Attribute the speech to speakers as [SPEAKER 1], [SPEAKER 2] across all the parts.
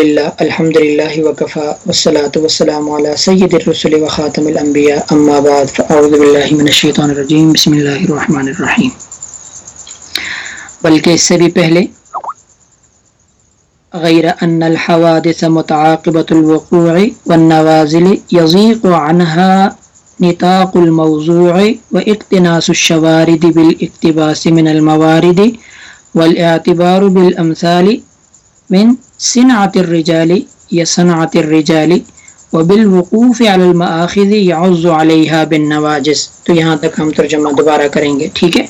[SPEAKER 1] للہ الحمد للہ وکفا، والصلاة والسلام علی سید الرسل و خاتم الانبیاء. اما بعد، فاعوذ باللہ من الشیطان الرجیم، بسم اللہ الرحمن الرحیم. بلکہ اس سے بھی پہلے، غیر ان الحوادث متعاقبة الوقوع والنوازل يضيق عنها نطاق الموضوع واقتناس الشوارد بالاقتباس من الموارد والاعتبار بالامثال من صنعت الرجال یا صنعت الرجال، وبالوقوف علی المآخذ يعز علیہا بالنواجس تو یہاں تک ہم ترجمہ دوبارہ کریں گے، ٹھیک ہے؟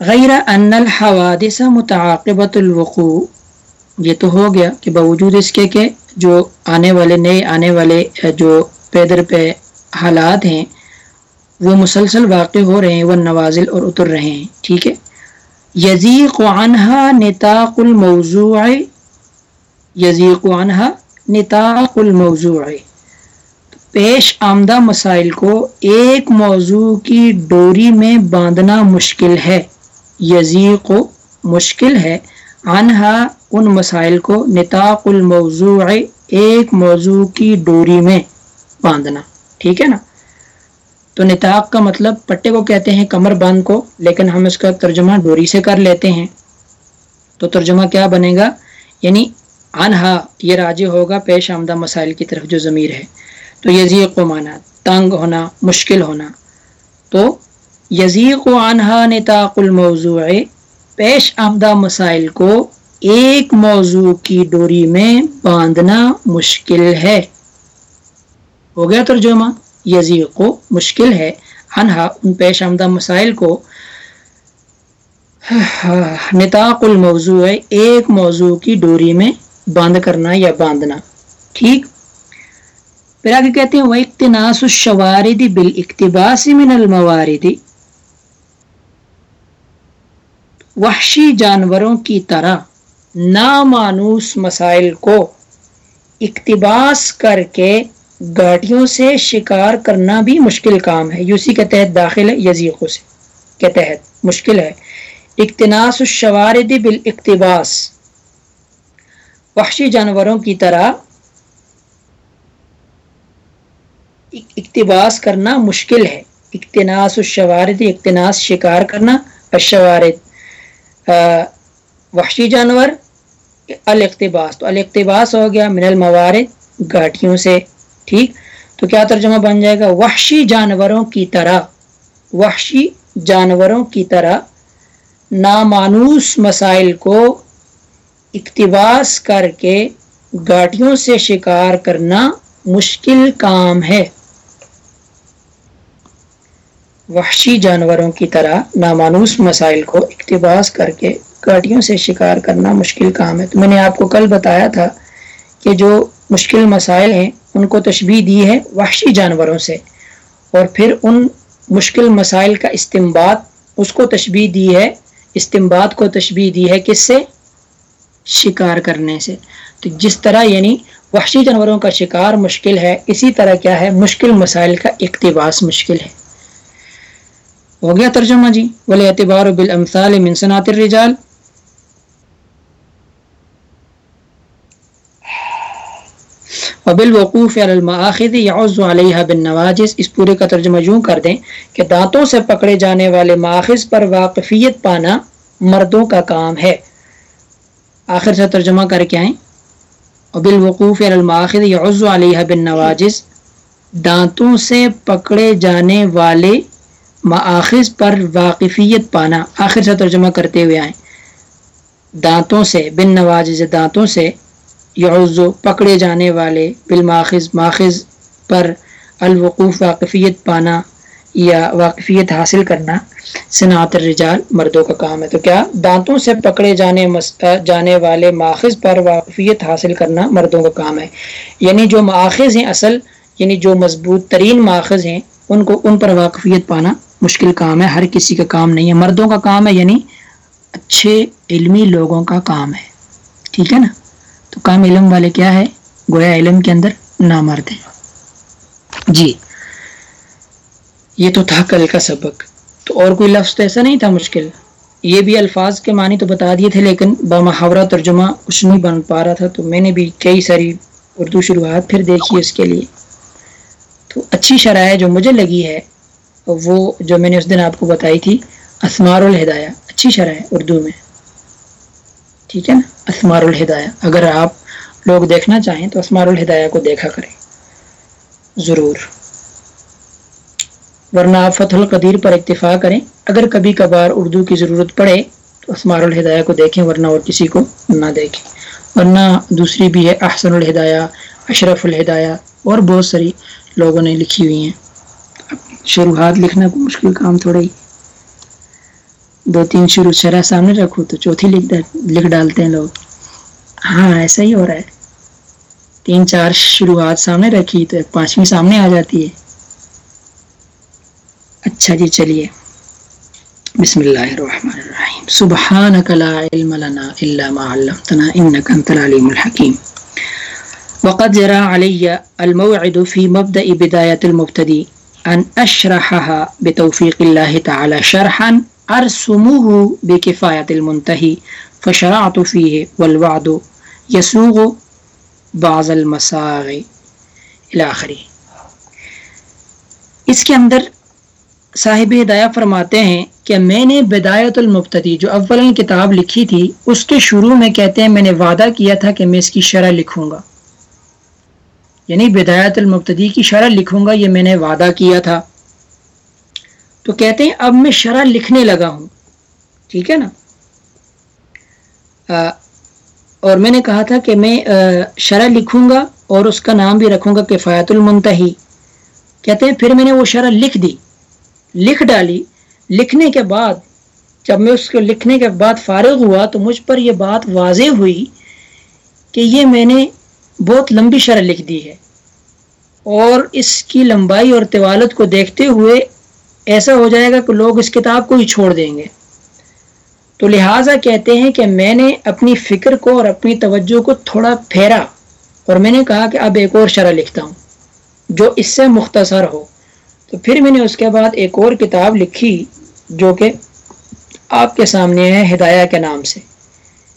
[SPEAKER 1] غیر ان الحوادث متعاقبت الوقوع. یہ تو ہو گیا کہ باوجود اس کے کہ جو آنے والے نئے آنے والے، جو پیدر پہ حالات ہیں، وہ مسلسل واقع ہو رہے ہیں، وہ نوازل اور اتر رہے ہیں، ٹھیک ہے؟ یزیق عنہا نتاق الموضوع یزیق عنہا نتاق الموضوع. پیش آمدہ مسائل کو ایک موضوع کی ڈوری میں باندھنا مشکل ہے۔ یزیق مشکل ہے۔ عنہا ان مسائل کو نتاق الموضوع ایک موضوع کی ڈوری میں باندھنا۔ ٹھیک ہے نا؟ تو نتاق کا مطلب پٹے کو کہتے ہیں کمر بند کو، لیکن ہم اس کا ترجمہ ڈوری سے کر لیتے ہیں۔ تو ترجمہ کیا بنے گا؟ یعنی انہا یہ راجی ہوگا پیش آمدہ مسائل کی طرف جو ضمیر ہے۔ تو یزیق و مانا تنگ ہونا، مشکل ہونا۔ تو یزیق و انہا نتاق الموضوع، پیش آمدہ مسائل کو ایک موضوع کی ڈوری میں باندھنا مشکل ہے۔ ہو گیا ترجمہ؟ یزیق کو مشکل ہے۔ انہا ان پیش آمدہ مسائل کو نتاق الموضوع ایک موضوع کی ڈوری میں باندھ کرنا یا باندھنا۔ ٹھیک؟ پھر آگے کہتے ہیں وہ اقتناس الشوارد بالاقتباس من الموارد۔ وحشی جانوروں کی طرح نامانوس مسائل کو اقتباس کر کے گاٹیوں سے شکار کرنا بھی مشکل کام ہے۔ یوسی کے تحت داخل ہے یزیقوں سے۔ کے تحت مشکل ہے۔ اقتناس الشوارد بالاقتباس۔ وحشی جانوروں کی طرح اقتباس کرنا مشکل ہے۔ اقتناس الشوارد، اقتناس شکار کرنا الشوارد۔ وحشی جانور، الاقتباس۔ تو الاقتباس ہو گیا من الموارد گاٹیوں سے۔ ٹھیک؟ تو کیا ترجمہ بن جائے گا؟ وحشی جانوروں کی طرح، وحشی جانوروں کی طرح نامانوس مسائل کو اقتباس کر کے گاٹیوں سے شکار کرنا مشکل کام ہے۔ وحشی جانوروں کی طرح نامانوس مسائل کو اقتباس کر کے گاٹیوں سے شکار کرنا مشکل کام ہے۔ تو میں نے آپ کو کل بتایا تھا کہ جو مشکل مسائل ہیں ان کو تشبیح دی ہے وحشی جانوروں سے۔ اور پھر ان مشکل مسائل کا استمباد اس کو تشبیح دی ہے استمباد کو تشبیح دی ہے کس سے؟ شکار کرنے سے۔ تو جس طرح یعنی وحشی جانوروں کا شکار مشکل ہے، اسی طرح کیا ہے؟ مشکل مسائل کا اقتباس مشکل ہے۔ ہو گیا ترجمہ جی۔ ولی اعتبار بالامثال من صنعت الرجال۔ وبالوقوف علی المآخذ يعز علیہ بالنواجس اس پورے کا ترجمہ یوں کر دیں کہ دانتوں سے پکڑے جانے والے ماخذ پر واقفیت پانا مردوں کا کام ہے۔ آخر سے ترجمہ کر کے آئیں۔ وبالوقوف علی المآخذ يعز علیہ بالنواجس دانتوں سے پکڑے جانے والے مآخذ پر واقفیت پانا۔ آخر سے ترجمہ کرتے ہوئے آئیں۔ دانتوں سے بن نواجز دانتوں سے۔ یعزو پکڑے جانے والے بالماخذ، ماخذ پر الوقوف، واقفیت پانا یا واقفیت حاصل کرنا صنعت الرجال مردوں کا کام ہے۔ تو کیا دانتوں سے پکڑے جانے جانے والے ماخذ پر واقفیت حاصل کرنا مردوں کا کام ہے؟ یعنی جو ماخذ ہیں اصل یعنی جو مضبوط ترین ماخذ ہیں، ان کو، ان پر واقفیت پانا مشکل کام ہے۔ ہر کسی کا کام نہیں ہے۔ مردوں کا کام ہے یعنی اچھے علمی لوگوں کا کام ہے۔ ٹھیک ہے نا؟ تو کام علم والے کیا ہے؟ گویا علم کے اندر نہ مرد ہیں جی۔ یہ تو تھا کل کا سبق۔ تو اور کوئی لفظ تو ایسا نہیں تھا مشکل۔ یہ بھی الفاظ کے معنی تو بتا دیے تھے، لیکن بامحاورہ ترجمہ کچھ نہیں بن پا رہا تھا۔ تو میں نے بھی کئی ساری اردو شروعات پھر دیکھی اس کے لیے۔ تو اچھی شرح جو مجھے لگی ہے، وہ جو میں نے اس دن آپ کو بتائی تھی اسمار الہدایہ۔ اچھی شرح ہے اردو میں۔ ٹھیک ہے نا؟ اسمار الہدایہ۔ اگر آپ لوگ دیکھنا چاہیں تو اسمار الہدایہ کو دیکھا کریں۔ ضرور۔ ورنہ آپ فتح القدیر پر اکتفا کریں۔ اگر کبھی کبھار اردو کی ضرورت پڑے تو اسمار الہدایہ کو دیکھیں، ورنہ اور کسی کو نہ دیکھیں۔ ورنہ دوسری بھی ہے، احسن الہدایہ، اشرف الہدایہ اور بہت ساری لوگوں نے لکھی ہوئی ہیں۔ شروحات لکھنا کو مشکل کام تھوڑا ہی۔ دو تین شروع شرح سامنے رکھو تو چوتھی لکھ لکھ ڈالتے ہیں لوگ۔ ہاں ایسا ہی ہو رہا ہے۔ تین چار شروعات سامنے رکھی تو ایک پانچویں سامنے آ جاتی ہے۔ اچھا جی چلیے۔ بسم اللہ الرحمن الرحیم۔ سبحانک لا علم لنا الا ما علمتنا انك انت العليم الحكيم وقد جرى علي الموعد في مبدأ بداية المبتدي أن أشرحها بتوفيق الله تعالى شرحا۔ أرسمه بكفاية المنتهي فشرعت فيه والوعد يسوغ بعض المساغ الى آخری اس کے اندر صاحب ہدایہ فرماتے ہیں کہ میں نے بدایت المبتدی جو اول کتاب لکھی تھی، اس کے شروع میں کہتے ہیں میں نے وعدہ کیا تھا کہ میں اس کی شرح لکھوں گا۔ یعنی بدایت المبتدی کی شرح لکھوں گا، یہ میں نے وعدہ کیا تھا۔ تو کہتے ہیں اب میں شرح لکھنے لگا ہوں۔ ٹھیک ہے نا؟ اور میں نے کہا تھا کہ میں شرح لکھوں گا اور اس کا نام بھی رکھوں گا کفایت المنتہی۔ کہتے ہیں پھر میں نے وہ شرح لکھ دی۔ لکھ ڈالی۔ لکھنے کے بعد، جب میں اس کو لکھنے کے بعد فارغ ہوا تو مجھ پر یہ بات واضح ہوئی کہ یہ میں نے بہت لمبی شرح لکھ دی ہے۔ اور اس کی لمبائی اور طوالت کو دیکھتے ہوئے ایسا ہو جائے گا کہ لوگ اس کتاب کو ہی چھوڑ دیں گے۔ تو لہٰذا کہتے ہیں کہ میں نے اپنی فکر کو اور اپنی توجہ کو تھوڑا پھیرا اور میں نے کہا کہ اب ایک اور شرح لکھتا ہوں جو اس سے مختصر ہو۔ تو پھر میں نے اس کے بعد ایک اور کتاب لکھی جو کہ آپ کے سامنے ہے ہدایہ کے نام سے۔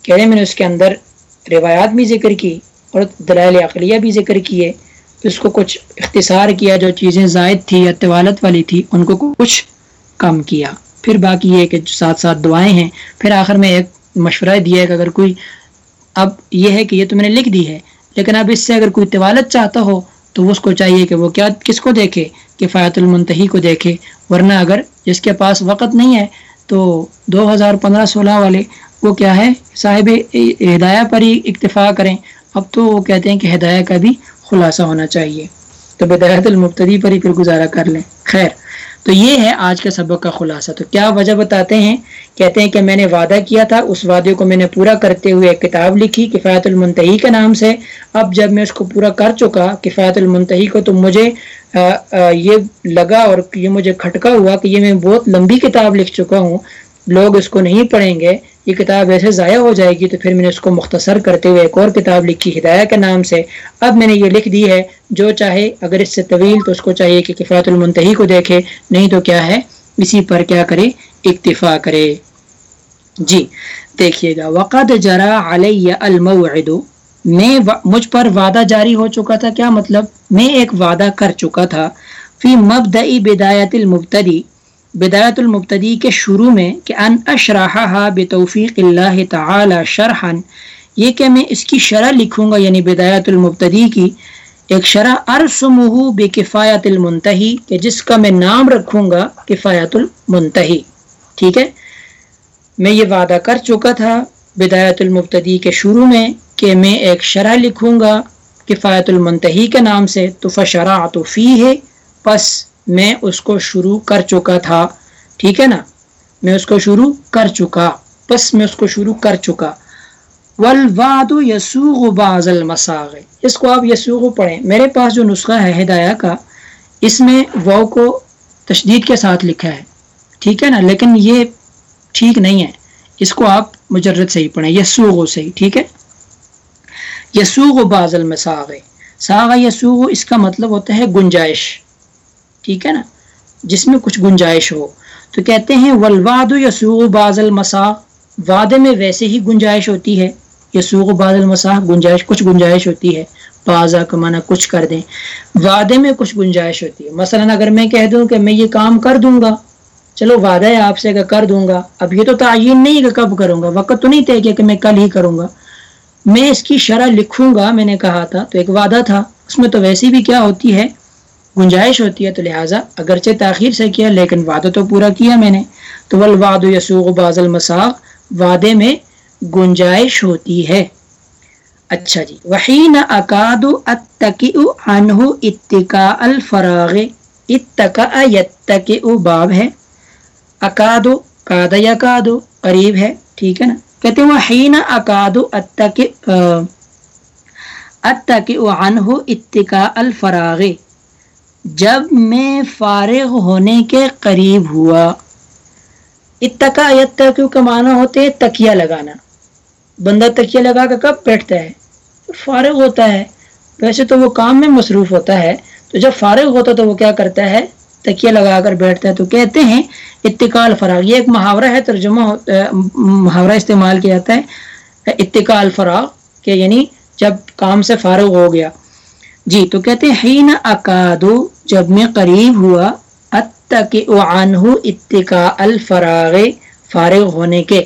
[SPEAKER 1] کہہ رہے میں نے اس کے اندر روایات بھی ذکر کی اور دلائل عقلیہ بھی ذکر کیے۔ پھر اس کو کچھ اختصار کیا جو چیزیں زائد تھی یا طوالت والی تھی، ان کو کچھ کم کیا۔ پھر باقی یہ کہ ساتھ ساتھ دعائیں ہیں۔ پھر آخر میں ایک مشورہ دیا ہے کہ اگر کوئی، اب یہ ہے کہ یہ تو میں نے لکھ دی ہے، لیکن اب اس سے اگر کوئی طوالت چاہتا ہو تو اس کو چاہیے کہ وہ کیا، کس کو دیکھے، کفایت المنتحی کو دیکھے۔ ورنہ اگر جس کے پاس وقت نہیں ہے تو دو ہزار پندرہ سولہ والے وہ کیا ہے؟ صاحب ہدایہ پر ہی اکتفا کریں۔ اب تو وہ کہتے ہیں کہ ہدایہ کا بھی خلاصہ ہونا چاہیے۔ تو بدایت المبتدی پر ہی پھر گزارا کر لیں۔ خیر، تو یہ ہے آج کے سبق کا خلاصہ۔ تو کیا وجہ بتاتے ہیں؟ کہتے ہیں کہ میں نے وعدہ کیا تھا، اس وعدے کو میں نے پورا کرتے ہوئے ایک کتاب لکھی، کفایت المنتحی کے نام سے۔ اب جب میں اس کو پورا کر چکا، کفایت المنتحی کو تو مجھے یہ لگا اور یہ مجھے کھٹکا ہوا کہ یہ میں بہت لمبی کتاب لکھ چکا ہوں۔ لوگ اس کو نہیں پڑھیں گے۔ یہ کتاب ایسے ضائع ہو جائے گی تو پھر میں نے اس کو مختصر کرتے ہوئے ایک اور کتاب لکھی، ہدایہ کے نام سے۔ اب میں نے یہ لکھ دی ہے، جو چاہے، اگر اس سے طویل تو اس کو چاہیے کہ کفایت المنتحی کو دیکھے، نہیں تو کیا ہے؟ اسی پر کیا کرے؟ اکتفا کرے۔ جی دیکھیے گا۔ وقت جرا علیہ الموعد۔ میں مجھ پر وعدہ جاری ہو چکا تھا۔ کیا مطلب؟ میں ایک وعدہ کر چکا تھا۔ فی مبدئی بدایت المبتدی۔ بدایت المبتدی کے شروع میں کہ ان اشراحہ بتوفیق اللہ تعالی شرحن یہ کہ میں اس کی شرح لکھوں گا یعنی بدایت المبتدی کی، ایک شرح ارسمہ بے کفایت المنتحی کہ جس کا میں نام رکھوں گا، کفایت المنتحی ٹھیک ہے؟ میں یہ وعدہ کر چکا تھا بدایت المبتدی کے شروع میں کہ میں ایک شرح لکھوں گا کفایت المنتحی کے نام سے، تو فشرا تو فی ہے پس میں اس کو شروع کر چکا تھا۔ ٹھیک ہے نا؟ میں اس کو شروع کر چکا۔ بس میں اس کو شروع کر چکا۔ ولواد یسوغ بعض المساغ اس کو آپ یسوغ پڑھیں۔ میرے پاس جو نسخہ ہے ہدایہ کا، اس میں وہ کو تشدید کے ساتھ لکھا ہے۔ ٹھیک ہے نا؟ لیکن یہ ٹھیک نہیں ہے۔ اس کو آپ مجرد سے ہی پڑھیں۔ یسوغ سے ہی، ٹھیک ہے؟ یسوغ بعض المساغ ساغ یسوغ اس کا مطلب ہوتا ہے گنجائش۔ ٹھیک ہے نا؟ جس میں کچھ گنجائش ہو۔ تو کہتے ہیں ولواد یسوغ باز المسا وعدے میں ویسے ہی گنجائش ہوتی ہے۔ یسوغ باز المسا گنجائش، کچھ گنجائش ہوتی ہے۔ بازا کمانا کچھ کر دیں۔ وعدے میں کچھ گنجائش ہوتی ہے۔ مثلا اگر میں کہہ دوں کہ میں یہ کام کر دوں گا۔ چلو، وعدہ ہے آپ سے کہ کر دوں گا۔ اب یہ تو تعین نہیں کہ کب کروں گا۔ وقت تو نہیں طے کیا کہ میں کل ہی کروں گا۔ میں اس کی شرح لکھوں گا، میں نے کہا تھا، تو ایک وعدہ تھا۔ اس میں تو ویسی بھی کیا ہوتی ہے؟ گنجائش ہوتی ہے تو لہٰذا اگرچہ تاخیر سے کیا، لیکن وعدہ تو پورا کیا میں نے۔ تو ولواد یسوغ باز المساق، وعدے میں گنجائش ہوتی ہے۔ اچھا جی۔ وحین اکاد اتکی عنہ اتکا الفراغ۔ اتکا یتکی باب ہے۔ اکادو کاد یکادو قریب ہے۔ ٹھیک ہے نا؟ کہتے ہیں وحین اکاد اتکی اتکی عنہ اتکا الفراغ۔ جب میں فارغ ہونے کے قریب ہوا۔ اتکا یتکیو کا معنی ہوتے تکیہ لگانا۔ بندہ تکیہ لگا کر کب بیٹھتا ہے؟ فارغ ہوتا ہے۔ ویسے تو وہ کام میں مصروف ہوتا ہے۔ تو جب فارغ ہوتا تو وہ کیا کرتا ہے؟ تکیہ لگا کر بیٹھتا ہے۔ تو کہتے ہیں اتقال فراغ۔ یہ ایک محاورہ ہے ترجمہ محاورہ استعمال کیا جاتا ہے۔ اتقال فراغ کہ یعنی جب کام سے فارغ ہو گیا۔ جی تو کہتے ہیں اکادو، جب میں قریب ہوا عنہ اتقاء الفراغ، فارغ ہونے کے۔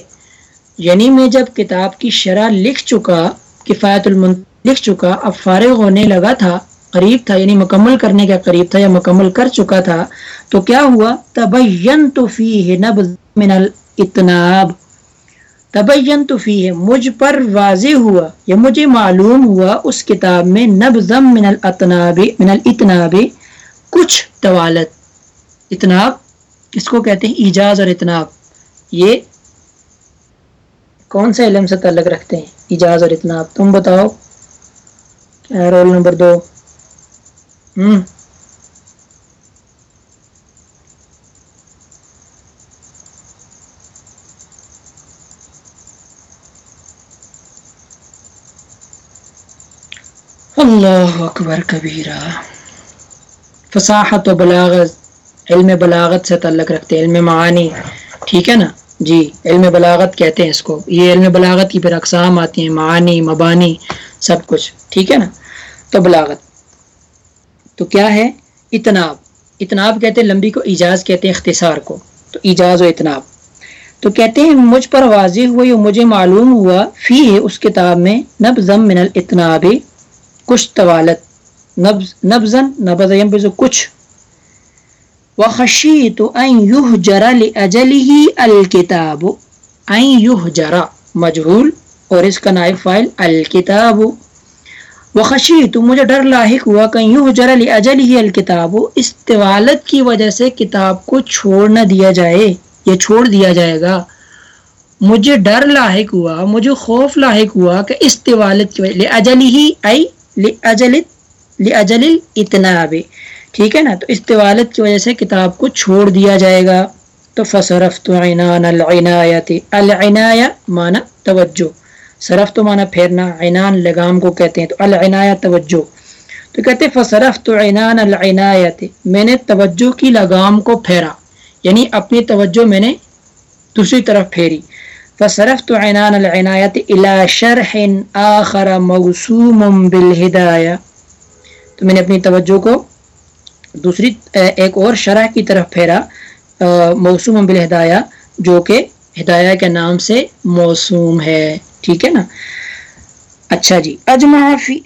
[SPEAKER 1] یعنی میں جب کتاب کی شرح لکھ چکا، کفایت المن، لکھ چکا، اب فارغ ہونے لگا تھا، قریب تھا یعنی مکمل کرنے کا قریب تھا یا مکمل کر چکا تھا، تو کیا ہوا؟ تبین تو فی نبز من الاتناب۔ تبین تو فی مجھ پر واضح ہوا یا مجھے معلوم ہوا اس کتاب میں نبزم من الاتناب من الاتناب کچھ طوالت۔ اتناب اس کو کہتے ہیں؟ ایجاز اور اتناب یہ کون سے علم سے تعلق رکھتے ہیں؟ اجاز اور اتنا تم بتاؤ رول نمبر دو۔ ہوں اللہ اکبر کبیرہ۔ فصاحت و بلاغت علم بلاغت سے تعلق رکھتے علم معانی۔ ٹھیک ہے نا؟ جی علم بلاغت کہتے ہیں اس کو۔ یہ علم بلاغت کی پھر اقسام آتی ہیں، معانی، مبانی، سب کچھ۔ ٹھیک ہے نا؟ تو بلاغت۔ تو کیا ہے؟ اتناب اتناب کہتے ہیں، لمبی کو ایجاز کہتے ہیں، اختصار کو۔ تو ایجاز و اتناب تو کہتے ہیں، مجھ پر واضح ہوئی اور مجھے معلوم ہوا فی ہے اس کتاب میں نبزم من الاتناب کچھ طوالت نبز نبزن نبز کچھ. وخشیت ان یحجر لاجله الکتاب. ان یحجر مجهول اور اس کا نائب فائل الکتاب. وخشیت، مجھے ڈر لاحق ہوا کہ یحجر لاجله الکتاب. استوالت کی وجہ سے کتاب کو چھوڑ نہ دیا جائے، یا چھوڑ دیا جائے گا. مجھے ڈر لاحق ہوا، مجھے خوف لاحق ہوا کہ استوالت کی وجہ لاجله ای الاتناب ٹھیک ہے نا؟ تو استوالت کی وجہ سے کتاب کو چھوڑ دیا جائے گا۔ تو فصرف تو عنان العنایت العنایا مانا توجہ۔ صرف تو مانا پھیرنا عنان لگام کو کہتے ہیں۔ تو العنایا توجہ۔ تو کہتے فصرف تو عنان العنایت میں نے توجہ کی لگام کو پھیرا۔ یعنی اپنی توجہ میں نے دوسری طرف پھیری۔ فصرف تو عنان العنایت الى شرح آخر موسوم بالہدایہ۔ تو میں نے اپنی توجہ کو دوسری ایک اور شرح کی طرف پھیرا موسوم بالہدایہ، جو کہ ہدایہ کے نام سے موسوم ہے۔ ٹھیک ہے نا؟ اچھا جی اجمع فی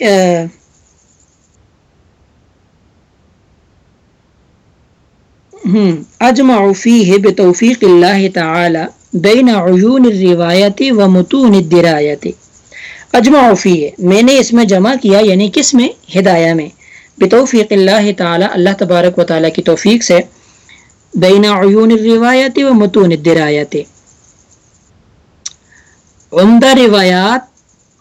[SPEAKER 1] اجمع فیہ بتوفیق اللہ تعالی۔ بین عیون الروایت و متون الدرایت اجمع فیہ۔ میں نے اس میں جمع کیا یعنی کس میں؟ ہدایہ میں۔ بتوفیق اللہ تعالی، اللہ تبارک و تعالیٰ کی توفیق سے۔ بین عیون الروایت و متون الدرایت عمدہ روایات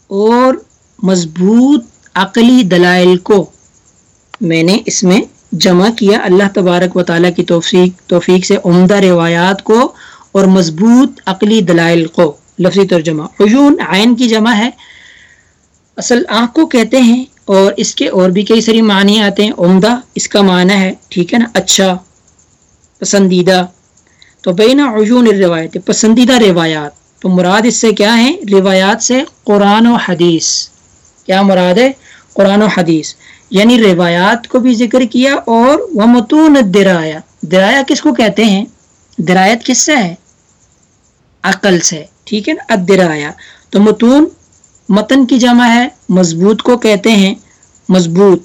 [SPEAKER 1] اور مضبوط عقلی دلائل کو میں نے اس میں جمع کیا۔ اللہ تبارک و تعالیٰ کی توفیق توفیق سے عمدہ روایات کو اور مضبوط عقلی دلائل کو، لفظی ترجمہ۔ عیون عین کی جمع ہے۔ اصل آنکھ کو کہتے ہیں اور اس کے اور بھی کئی ساری معنی آتے ہیں۔ عمدہ اس کا معنی ہے، ٹھیک ہے نا اچھا پسندیدہ۔ تو بین عجون الروایت، پسندیدہ روایات۔ تو مراد اس سے کیا ہیں؟ روایات سے قرآن و حدیث۔ کیا مراد ہے؟ قرآن و حدیث۔ یعنی روایات کو بھی ذکر کیا اور وہ متون درایا درایا کس کو کہتے ہیں؟ درایت کس سے ہے؟ عقل سے، ٹھیک ہے نا؟ ادرایا تو متون متن کی جمع ہے، مضبوط کو کہتے ہیں مضبوط۔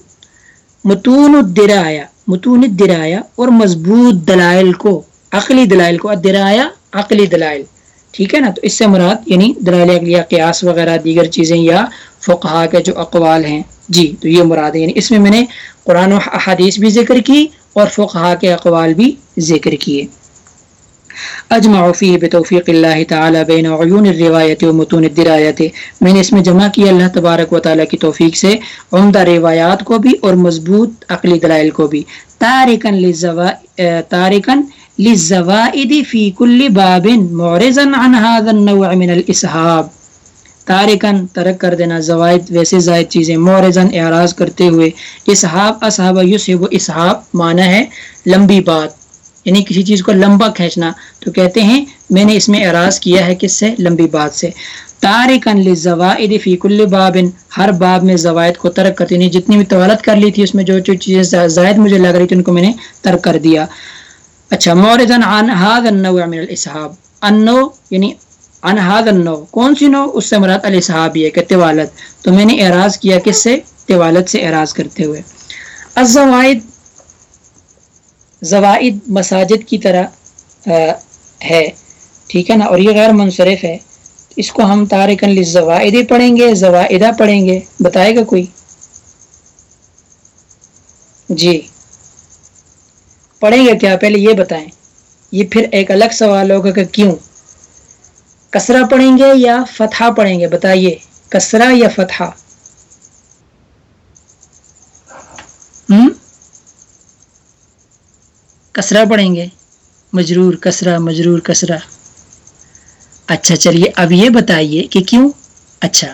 [SPEAKER 1] متون الدرایا متون الدرایا اور مضبوط دلائل کو، عقلی دلائل کو۔ ادرایا عقلی دلائل۔ ٹھیک ہے نا؟ تو اس سے مراد یعنی دلائل یا قیاس وغیرہ، دیگر چیزیں یا فقہا کے جو اقوال ہیں۔ جی تو یہ مراد ہے۔ یعنی اس میں میں نے قرآن و حدیث بھی ذکر کی اور فقہا کے اقوال بھی ذکر کیے۔ اجمع فيه بتوفیق اللہ تعالی بین عیون الروایت و متون الدرایت. میں نے اس میں جمع کیا اللہ تبارک و تعالی کی توفیق سے عمدہ روایات کو بھی اور مضبوط عقلی دلائل کو بھی. تارکن للزوا تارکن للزوائد فی کل باب معرضا عن هذا النوع من الاسحاب. تارکن، ترک کر دینا، زوائد، ویسے زائد چیزیں مورزن اعراض کرتے ہوئے. اسحاب اصحاب یوسف و اسحاب معنی ہے لمبی بات. یعنی کسی چیز کو لمبا کھینچنا۔ تو کہتے ہیں، میں نے اس میں اعراض کیا ہے کس سے؟ لمبی بات سے۔ تارکن لزوائد فی کل باب۔ ہر باب میں زوائد کو ترک کرتی یعنی نہیں جتنی بھی طوالت کر لی تھی، اس میں جو جو چیزیں زائد مجھے لگ رہی تھی، ان کو میں نے ترک کر دیا۔ اچھا مورزن عن هذا النوع من الاسحاب۔ انو یعنی ان هذا النوع۔ کون سی نو اس سے مراد الاسحابی ہے، کہ طوالت۔ تو میں نے اعراض کیا کس سے؟ طوالت سے اعراض کرتے ہوئے۔ الزوائد زوائد مساجد کی طرح ہے۔ ٹھیک ہے نا؟ اور یہ غیر منصرف ہے۔ اس کو ہم تارکن لزوائد پڑھیں گے، زوائدہ پڑھیں گے۔ بتائے گا کوئی؟ جی۔ پڑھیں گے کیا؟ پہلے یہ بتائیں۔ یہ پھر ایک الگ سوال ہوگا کہ کیوں؟ کسرا پڑھیں گے یا فتحہ پڑھیں گے؟ بتائیے کسرا یا فتحہ؟ ہوں کسرا پڑھیں گے۔ مجرور کسرا مجرور کسرا اچھا چلیے اب یہ بتائیے کہ کیوں؟ اچھا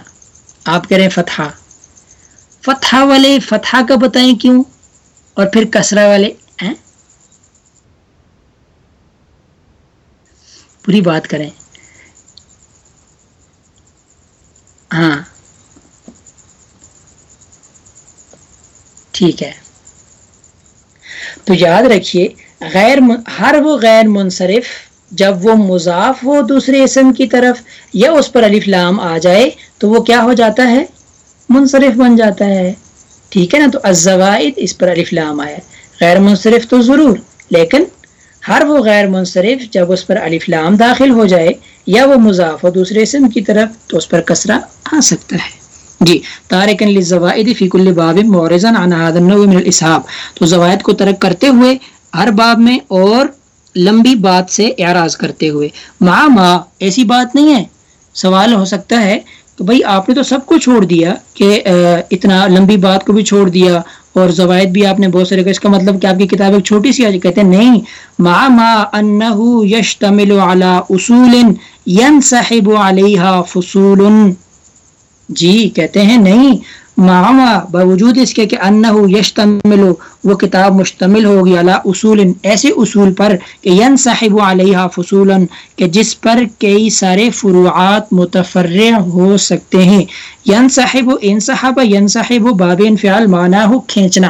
[SPEAKER 1] آپ کہہ رہے ہیں فتح فتح والے فتح کا بتائیں کیوں؟ اور پھر کسرا والے، ہیں؟ پوری بات کریں۔ ہاں۔ ٹھیک ہے۔ تو یاد رکھیے غیر ہر وہ غیر منصرف جب وہ مضاف ہو دوسرے اسم کی طرف یا اس پر الف لام آ جائے تو وہ کیا ہو جاتا ہے؟ منصرف بن جاتا ہے۔ ٹھیک ہے نا؟ تو الزوائد اس پر الف لام آیا۔ غیر منصرف تو ضرور، لیکن ہر وہ غیر منصرف جب اس پر الف لام داخل ہو جائے یا وہ مضاف ہو دوسرے اسم کی طرف تو اس پر کسرہ آ سکتا ہے۔ جی تارکن للزوائد فی کل باب مورزن عن هذا النوع من الاسحاب تو زوائد کو ترک کرتے ہوئے ہر باب میں اور لمبی بات سے اعراض کرتے ہوئے۔ ماں ماں ایسی بات نہیں ہے۔ سوال ہو سکتا ہے کہ بھائی آپ نے تو سب کو چھوڑ دیا کہ اتنا لمبی بات کو بھی چھوڑ دیا اور زوائد بھی آپ نے بہت سارے اس کا مطلب کہ آپ کی کتاب ایک چھوٹی سی آج کہتے ہیں، نہیں۔ ما ما انه يشتمل على اصول ينسحب عليها فصول۔ جی کہتے ہیں، نہیں۔ معما باوجود اس کے کہ انہو یشتمل وہ کتاب مشتمل ہوگی علی اصول، ایسے اصول پر کہ ین صاحب علیہ فصول کہ جس پر کئی سارے فروعات متفرع ہو سکتے ہیں۔ ین صاحب ان صاحب ین صاحب باب انفعال معنی ہو کھینچنا۔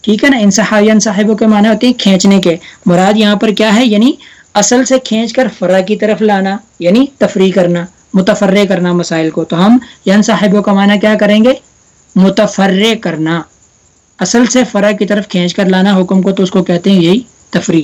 [SPEAKER 1] ٹھیک ہے نا؟ ان صاحب ین صاحب کے معنی ہوتے ہیں کھینچنے کے۔ مراد یہاں پر کیا ہے؟ یعنی اصل سے کھینچ کر فرع کی طرف لانا یعنی تفریح کرنا، متفرع کرنا مسائل کو۔ تو ہم ین صاحبوں کا معنی کیا کریں گے؟ متفرع کرنا۔ اصل سے فرع کی طرف کھینچ کر لانا حکم کو تو اس کو کہتے ہیں یہی تفریح۔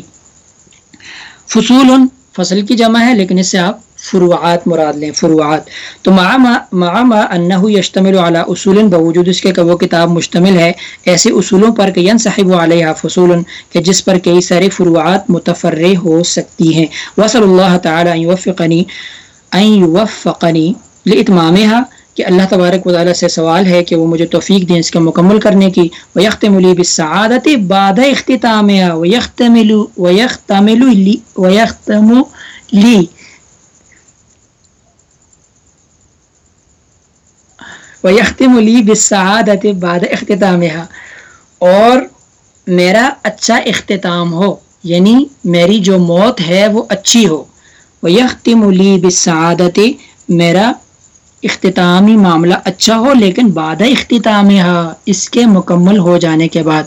[SPEAKER 1] فصول فصل کی جمع ہے، لیکن اس سے آپ فروعات مراد لیں، فروعات۔ تو معما انه يشتمل على اصول باوجود اس کے کہ وہ کتاب مشتمل ہے، ایسے اصولوں پر کہ ین صاحب علیہ فصول کہ جس پر کئی سارے فروعات متفرع ہو سکتی ہیں۔ وصل اللہ تعالی ان يوفقني ان يوفقني لاتمامها کہ اللہ تبارک و تعالیٰ سے سوال ہے کہ وہ مجھے توفیق دیں اس کے مکمل کرنے کی۔ وہ یخت ملی بسعادت باد اختتام و و لی و یخت لی و بسعادت باد اختتام اور میرا اچھا اختتام ہو یعنی میری جو موت ہے وہ اچھی ہو۔ وہ یختم لی بسعادت میرا اختتامی معاملہ اچھا ہو لیکن بعد اختتام اس کے مکمل ہو جانے کے بعد۔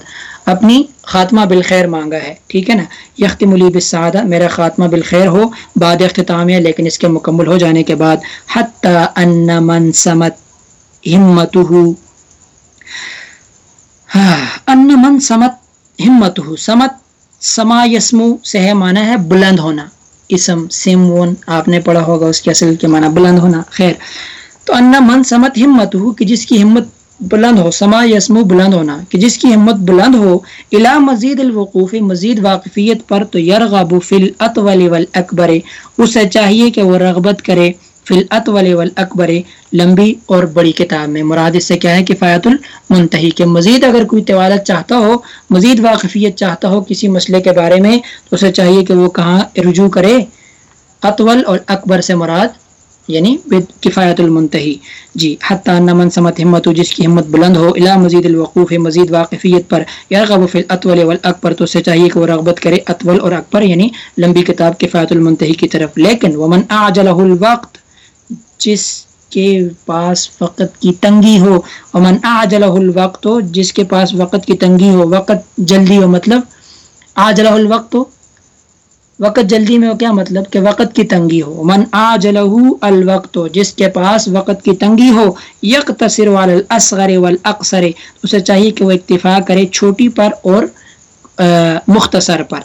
[SPEAKER 1] اپنی خاتمہ بالخیر مانگا ہے، ٹھیک ہے نا؟ یختم لی بسعادہ میرا خاتمہ بالخیر ہو، بعد اختتامیہ لیکن اس کے مکمل ہو جانے کے بعد۔ حتی ان من سمت ہمتہ ان من سمت ہمت ہو سمت، سما یسمو سے ہے مانا ہے بلند ہونا۔ اسم سمون آپ نے پڑھا ہوگا اس کے اصل کے معنی، بلند ہونا۔ خیر۔ تو ان من سمت ہمت ہو کہ جس کی ہمت بلند ہو، سما یسمو بلند ہونا۔ کہ جس کی ہمت بلند ہو الا مزید الوقوف، مزید واقفیت پر تو یرغب فی الاطول والاکبر۔ اسے چاہیے کہ وہ رغبت کرے فی الاطول والاکبر۔ لمبی اور بڑی کتاب میں۔ مراد اس سے کیا ہے؟ کفایت المنتہی۔ کہ مزید اگر کوئی طوالت چاہتا ہو، مزید واقفیت چاہتا ہو کسی مسئلے کے بارے میں، تو اسے چاہیے کہ وہ کہاں رجوع کرے۔ اطول اور اکبر سے مراد یعنی کفایت المنتہی۔ جی حتیٰ نمن سمت ہمت ہو جس کی ہمت بلند ہو الا مزید الوقوف، مزید واقفیت پر۔ یا غب اطول والاکبر تو اسے چاہیے کہ وہ رغبت کرے، اطول اور اکبر یعنی لمبی کتاب کفایت المنتہی کی طرف۔ لیکن ومن اعجلہ الوقت، جس کے پاس وقت کی تنگی ہو امن آجلہ الوقت ہو جس کے پاس وقت کی تنگی ہو، وقت جلدی ہو مطلب آجلہ الوقت ہو وقت جلدی میں ہو، کیا مطلب؟ کہ وقت کی تنگی ہو۔ من آجلہ الوقت ہو جس کے پاس وقت کی تنگی ہو یک تصر والاصغر والاقصر۔ اسے چاہیے کہ وہ اکتفا کرے چھوٹی پر اور مختصر پر۔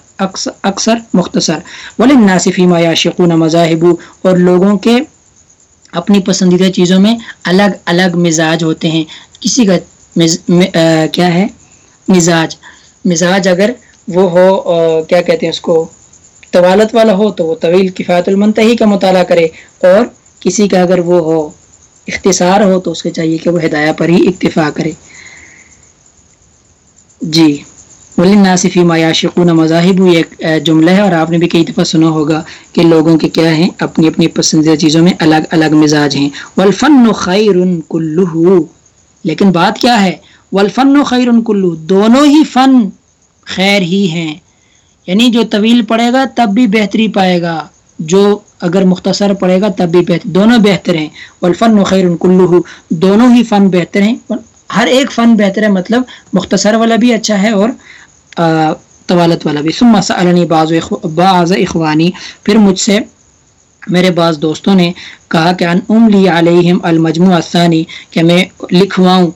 [SPEAKER 1] اکثر، مختصر۔ وللناس فیما یاشقون مذاہب۔ اور لوگوں کے اپنی پسندیدہ چیزوں میں الگ الگ مزاج ہوتے ہیں۔ کسی کا مز... م... کیا ہے؟ مزاج۔ مزاج اگر وہ ہو کیا کہتے ہیں اس کو؟ طوالت والا ہو تو وہ طویل کفایت المنتہی کا مطالعہ کرے اور کسی کا اگر وہ ہو، اختصار ہو تو اس کو چاہیے کہ وہ ہدایہ پر ہی اکتفا کرے۔ جی ولناصفی مایاشقون مذاہب، یہ ایک جملہ ہے اور آپ نے بھی کئی دفعہ سنا ہوگا کہ لوگوں کے کیا ہیں، اپنی اپنی پسندیدہ چیزوں میں الگ الگ مزاج ہیں۔ والفن خیر کلو لیکن بات کیا ہے؟ والفن خیر کلو دونوں ہی فن خیر ہی ہیں۔ یعنی جو طویل پڑھے گا تب بھی بہتری پائے گا، جو اگر مختصر پڑھے گا تب بھی بہتر، دونوں بہتر ہیں۔ والفن خیر کلو دونوں ہی فن بہتر ہیں۔ ہر ایک فن بہتر ہے مطلب مختصر والا بھی اچھا ہے اور طوالت والا بھی۔ ثم سألنی بعض بعض اخوانی، پھر مجھ سے میرے بعض دوستوں نے کہا کہ ان ام لی علیہم المجموعہ ثانی کہ میں لکھواؤں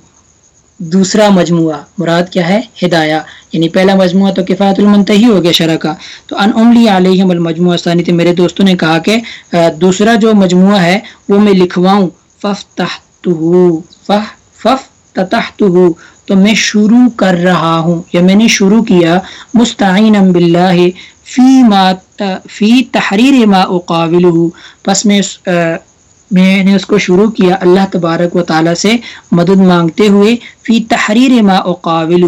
[SPEAKER 1] دوسرا مجموعہ۔ مراد کیا ہے؟ ہدایہ۔ یعنی پہلا مجموعہ تو کفایت المنتہی ہو گیا شرح کا۔ تو ان ام علیہم المجموعہ ثانی، تو میرے دوستوں نے کہا کہ دوسرا جو مجموعہ ہے، وہ میں لکھواؤں۔ فف فف فف تو میں شروع کر رہا ہوں، یا میں نے شروع کیا مستعین باللہ فی ما فی تحریر ما اقابل پس میں میں نے اس کو شروع کیا اللہ تبارک و تعالی سے مدد مانگتے ہوئے، فی تحریر ما اقابل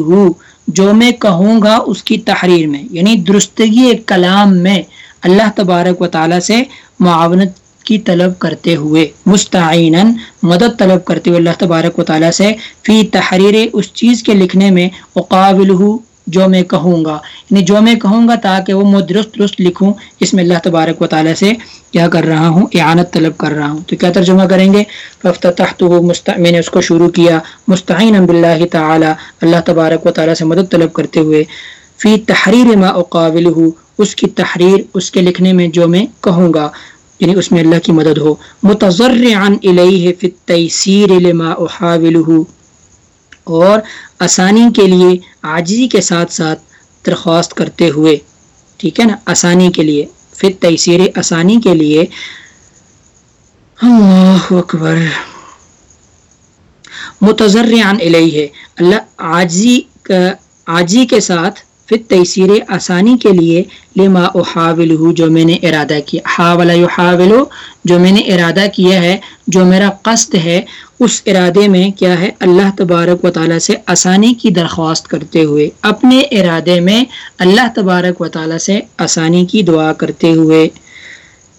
[SPEAKER 1] جو میں کہوں گا اس کی تحریر میں یعنی درستگی کلام میں اللہ تبارک و تعالیٰ سے معاونت کی طلب کرتے ہوئے مستعین مدد طلب کرتے ہوئے اللہ تبارک و تعالیٰ سے فی تحریر اس چیز کے لکھنے میں اقابل جو میں کہوں گا۔ یعنی جو میں کہوں گا تاکہ وہ میں درست درست لکھوں، اس میں اللہ تبارک و تعالیٰ سے کیا کر رہا ہوں؟ اعانت طلب کر رہا ہوں۔ تو کیا ترجمہ کریں گے؟ تحت مست میں نے اس کو شروع کیا۔ مستعین باللہ تعالی اللہ تبارک و تعالیٰ سے مدد طلب کرتے ہوئے۔ فی تحریر ما اقابل اس کی تحریر، اس کے لکھنے میں جو میں کہوں گا۔ یعنی اس میں اللہ کی مدد ہو۔ متضرعا الیہ فی التیسیر لما احاولہ اور آسانی کے لیے عاجزی کے ساتھ ساتھ درخواست کرتے ہوئے، ٹھیک ہے نا؟ آسانی کے لیے۔ پھر تیسیر آسانی کے لیے، اللہ اکبر۔ علیہ۔ ہے اللہ عاجزی عاجزی کے ساتھ پھر تیسیر آسانی کے لیے لما احاول جو میں نے ارادہ کیا حاول یحاول جو میں نے ارادہ کیا ہے، جو میرا قصد ہے، اس ارادے میں کیا ہے، اللہ تبارک و تعالیٰ سے آسانی کی درخواست کرتے ہوئے، اپنے ارادے میں اللہ تبارک و تعالیٰ سے آسانی کی دعا کرتے ہوئے۔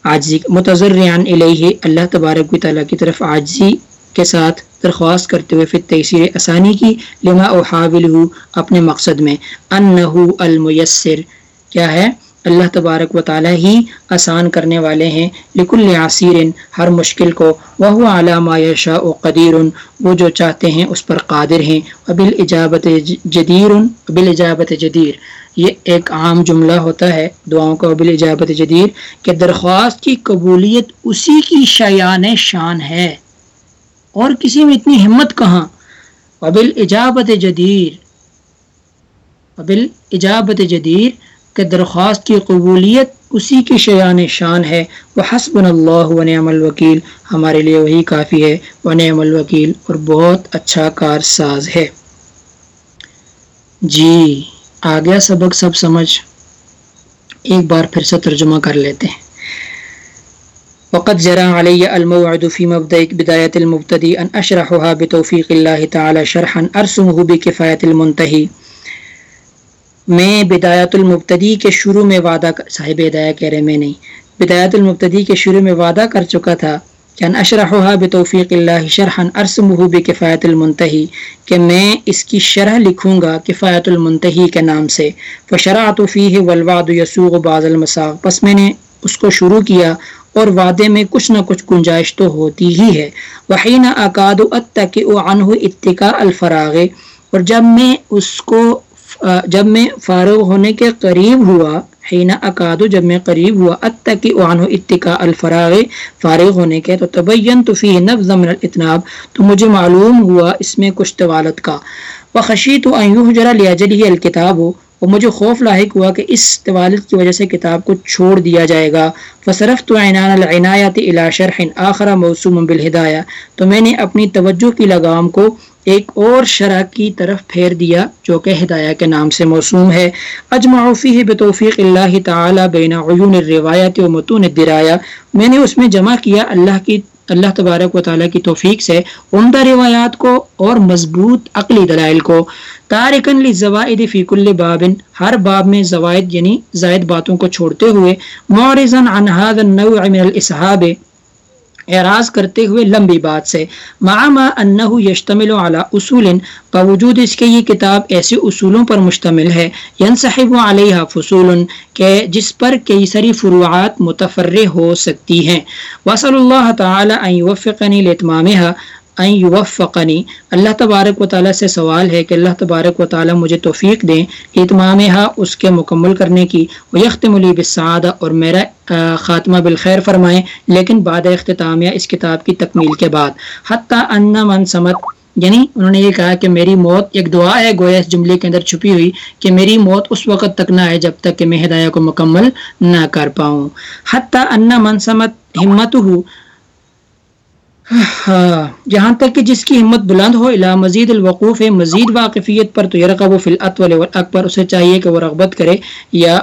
[SPEAKER 1] آجزی متضرعان الیہ، اللہ تبارک و تعالیٰ کی طرف عاجزی کے ساتھ درخواست کرتے ہوئے پھر تیسیر آسانی کی، لما او حاول اپنے مقصد میں ان المیسر۔ کیا ہے؟ اللہ تبارک و تعالی ہی آسان کرنے والے ہیں۔ لکل عصیر ہر مشکل کو۔ وہ علامہ یشا و قدیر۔ وہ جو چاہتے ہیں اس پر قادر ہیں۔ ابل اجابت جدیر۔ ابل اجابت جدیر۔ یہ ایک عام جملہ ہوتا ہے دعاؤں کا ابل اجابت جدیر، کہ درخواست کی قبولیت اسی کی شیان شان ہے۔ اور کسی میں اتنی ہمت کہاں؟ ابل اجابت جدیر ابل اجابت جدیر کہ درخواست کی قبولیت اسی کی شیان شان ہے۔ وہ حسب اللہ و نعم الوکیل۔ ہمارے لیے وہی کافی ہے۔ و نعم الوکیل۔ اور بہت اچھا کار ساز ہے۔ جی آ گیا سبق، سب سمجھ۔ ایک بار پھر سے ترجمہ کر لیتے ہیں۔ وقد جرى علي الموعد في مبدأ بداية المبتدي أن أشرحها بتوفيق الله تعالى شرحا، أرسمه بكفاية المنتهي. میں بدایت المبتدی کے شروع میں وعدہ صاحب ہدایہ کہہ رہے میں نہیں. بدایت المبتدی کے شروع میں وعدہ کر چکا تھا کہ ان اشرحها بتوفیق اللہ شرحا ارسمه بکفایت المنتہی کہ میں اس کی شرح لکھوں گا کفایت المنتہی کے نام سے. فشرعت فیہ والوعد یسوغ بعض المساغ. پس میں نے اس کو شروع کیا اور وعدے میں کچھ نہ کچھ گنجائش تو ہوتی ہی ہے۔ وحین اکاد اتقع عنہ اتقاء الفراغ۔ اور جب میں اس کو جب میں فارغ ہونے کے قریب ہوا حین اکادو جب میں قریب ہوا اتقی عنہ اتقاء الفراغ، فارغ ہونے کے، تو تبین تو فی نفذ من الاتناب تو مجھے معلوم ہوا اس میں کچھ طوالت کا۔ وخشیت ان یحجر لاجلہ الکتاب۔ اور مجھے خوف لاحق ہوا کہ اس طوالت کی وجہ سے کتاب کو چھوڑ دیا جائے گا۔ فصرفت عنان العنایت الى شرح آخر موسوم بالہدایہ۔ تو میں نے اپنی توجہ کی لگام کو ایک اور شرح کی طرف پھیر دیا جو کہ ہدایہ کے نام سے موسوم ہے۔ اجمع فیہ بتوفیق اللہ تعالی بین عیون الروایت و متون الدرایہ۔ میں نے اس میں جمع کیا اللہ کی اللہ تبارک و تعالیٰ کی توفیق سے عمدہ روایات کو اور مضبوط عقلی دلائل کو تارکن لزوائد فی کل بابن، ہر باب میں زوائد یعنی زائد باتوں کو چھوڑتے ہوئے مورزن عن هذا النوع من الاسحاب اعراض کرتے ہوئے لمبی بات سے، معما انہو یشتمل علی اصول باوجود اس کے یہ کتاب ایسے اصولوں پر مشتمل ہے ینصحب علیہ فصول کہ جس پر کئی ساری فروعات متفرع ہو سکتی ہیں۔ وصل اللہ تعالی ان یوفقنی لاتمامها یوفقنی۔ اللہ تبارک و تعالیٰ سے سوال ہے کہ اللہ تبارک و تعالیٰ مجھے توفیق دیں اتمام اس کے مکمل کرنے کی۔ وہ یختم علی بسعادہ اور میرا خاتمہ بالخیر فرمائیں، لیکن بعد اختتامیہ اس کتاب کی تکمیل کے بعد۔ حتیٰ ان من سمت یعنی انہوں نے یہ کہا کہ میری موت، ایک دعا ہے گویا اس جملے کے اندر چھپی ہوئی کہ میری موت اس وقت تک نہ آئے جب تک کہ میں ہدایہ کو مکمل نہ کر پاؤں۔ حتیٰ ان من سمت ہمت ہو جہاں تک کہ جس کی ہمت بلند ہو الا مزید الوقوف مزید واقفیت پر، تو یرقب و فی الاطول والاکبر، اسے چاہیے کہ وہ رغبت کرے یا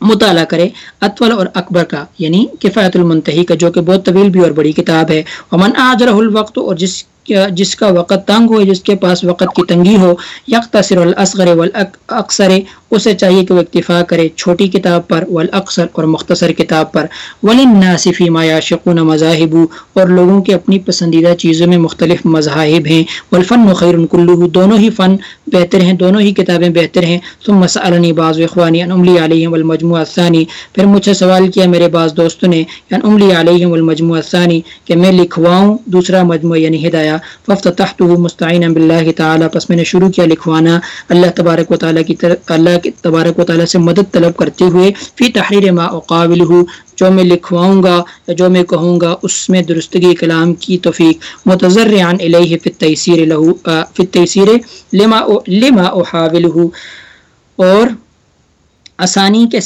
[SPEAKER 1] مطالعہ کرے اطول اور اکبر کا یعنی کفایت المنتحی کا، جو کہ بہت طویل بھی اور بڑی کتاب ہے۔ ومن آجرہ الوقت، اور جس جس کا وقت تنگ ہو، جس کے پاس وقت کی تنگی ہو یکتصر الاصغر والاکثر، اسے چاہیے کہ وہ اکتفا کرے چھوٹی کتاب پر، والاکثر اور مختصر کتاب پر۔ وللناس فی ما یعشقون مذاہب، اور لوگوں کے اپنی پسندیدہ چیزوں میں مختلف مذاہب ہیں۔ والفن خیر کلہ دونوں ہی فن بہتر ہیں، دونوں ہی کتابیں بہتر ہیں۔ ثم سألنی بعض اخوانی ان املی علیہم والمجموع الثانی، پھر مجھ سے سوال کیا میرے بعض دوستوں نے ان املی علیہم والمجموع الثانی، کہ میں لکھواؤں دوسرا مجموعہ یعنی ہدایہ۔ ففتحته مستعینا بالله تعالی، پس میں نے شروع کیا لکھوانا، اللہ تبارک و تعالی کی طرف، اللہ کے تبارک و تعالی سے مدد طلب کرتے ہوئے، فی تحریر ما اقابله جو میں لکھواؤں گا یا جو میں کہوں گا، اس میں درستگی کلام کی توفیق، متضرعا الیہ فی التیسیر له فی التیسیر لما لما احاوله اور آسانی کے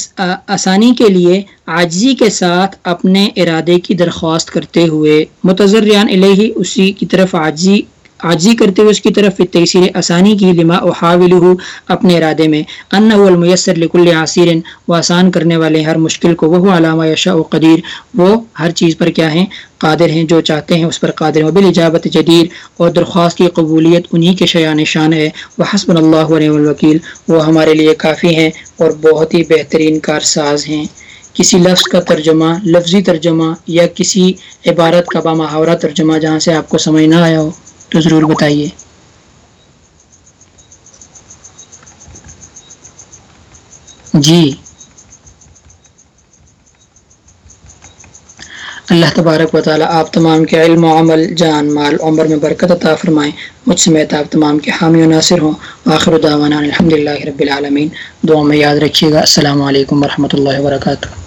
[SPEAKER 1] آسانی کے لیے عاجزی کے ساتھ اپنے ارادے کی درخواست کرتے ہوئے متضریان علیہ اسی کی طرف عاجزی عاجزی کرتے ہوئے اس کی طرف تیسیر آسانی کی لما احاولہ اپنے ارادے میں ان المیسر لکل عاصر وہ آسان کرنے والے ہر مشکل کو وہ علامہ یشا و قدیر وہ ہر چیز پر کیا ہیں؟ قادر ہیں، جو چاہتے ہیں اس پر قادر ہیں۔ بال اجابت جدیر اور درخواست کی قبولیت انہی کے شیان شان ہے۔ وہ حسب اللہ علیہ الوکیل وہ ہمارے لیے کافی ہیں اور بہت ہی بہترین کارساز ہیں۔ کسی لفظ کا ترجمہ، لفظی ترجمہ یا کسی عبارت کا بامحاورہ ترجمہ جہاں سے آپ کو سمجھ نہ آیا ہو۔ تو ضرور بتائیے۔ جی۔ اللہ تبارک و تعالی آپ تمام کے علم و عمل، جان، مال، عمر میں برکت عطا فرمائیں مجھ سمیت آپ تمام کے حامی و ناصر ہوں۔ آخر دعوانا الحمدللہ رب العالمین۔ دعا میں یاد رکھیے گا۔ السلام علیکم ورحمۃ اللہ وبرکاتہ۔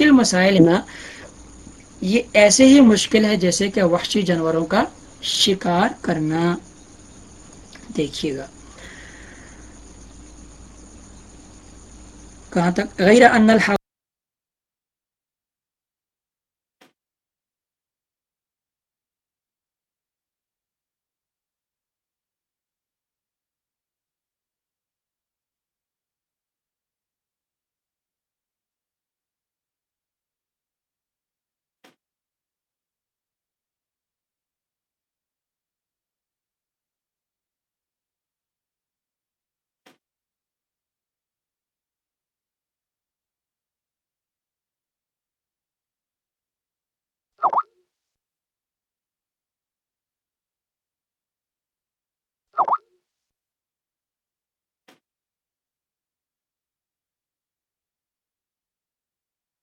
[SPEAKER 1] مشکل مسائل نا، یہ ایسے ہی مشکل ہے جیسے کہ وحشی جانوروں کا شکار کرنا۔ دیکھیے گا۔ کہاں تک؟ غیر ان